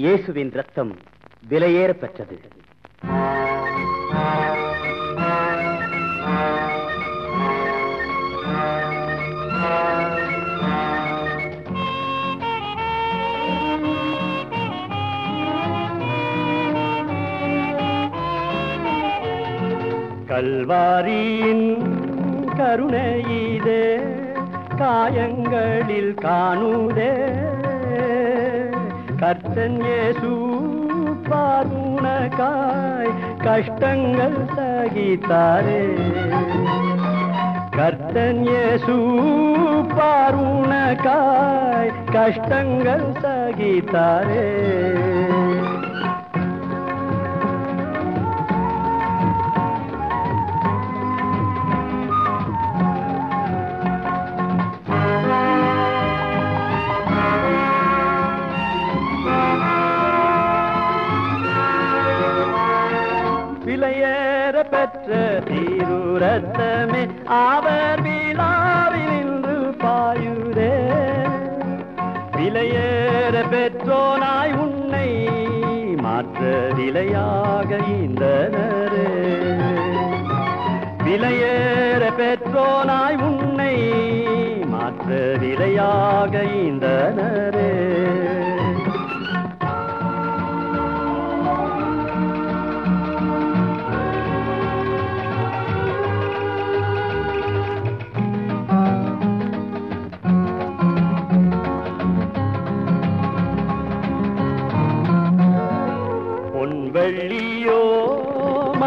இயேசுவின் ரத்தம் விலையேற பெற்றது. கல்வாரியின் கருணையிதே காயங்களில் காணுதே. கர்த்தன் ஏசு பாருணக்காய் கஷ்டங்கள் சகித்தாரே. கர்த்தன் ஏசு பாருணக்காய் கஷ்டங்கள் சகித்தாரே. விலையேற பெற்ற தீருரத்தமே அவர் விழாவில் இன்று பாயுரே விலையேற பெற்றோனாய் உன்னை மாற்ற விலையாக இந்தனரே விலையேற பெற்றோனாய் உன்னை மாற்ற விலையாக இந்தனரே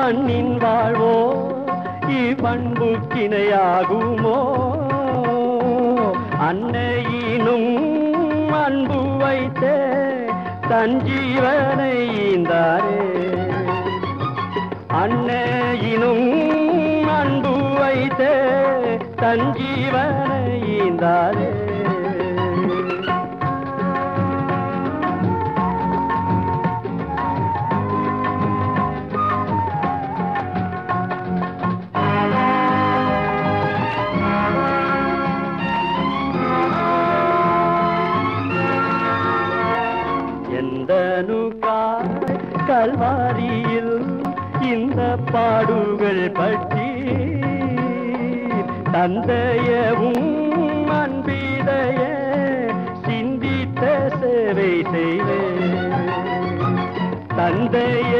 மண்ணின் வாழ்வோ இவ்வன்புக்கிணையாகுமோ? அன்னையினும் அன்பு வைத்தே தஞ்சீவனை ஈந்தாரே. அன்னையினும் அன்பு வைத்தே தஞ்சீவனை ஈந்தாரே. கல்வாரியில் இந்த பாடுகள் பற்றி தந்தையவும் அன்பிதைய சிந்தித்த சேவை செய்வே தந்தைய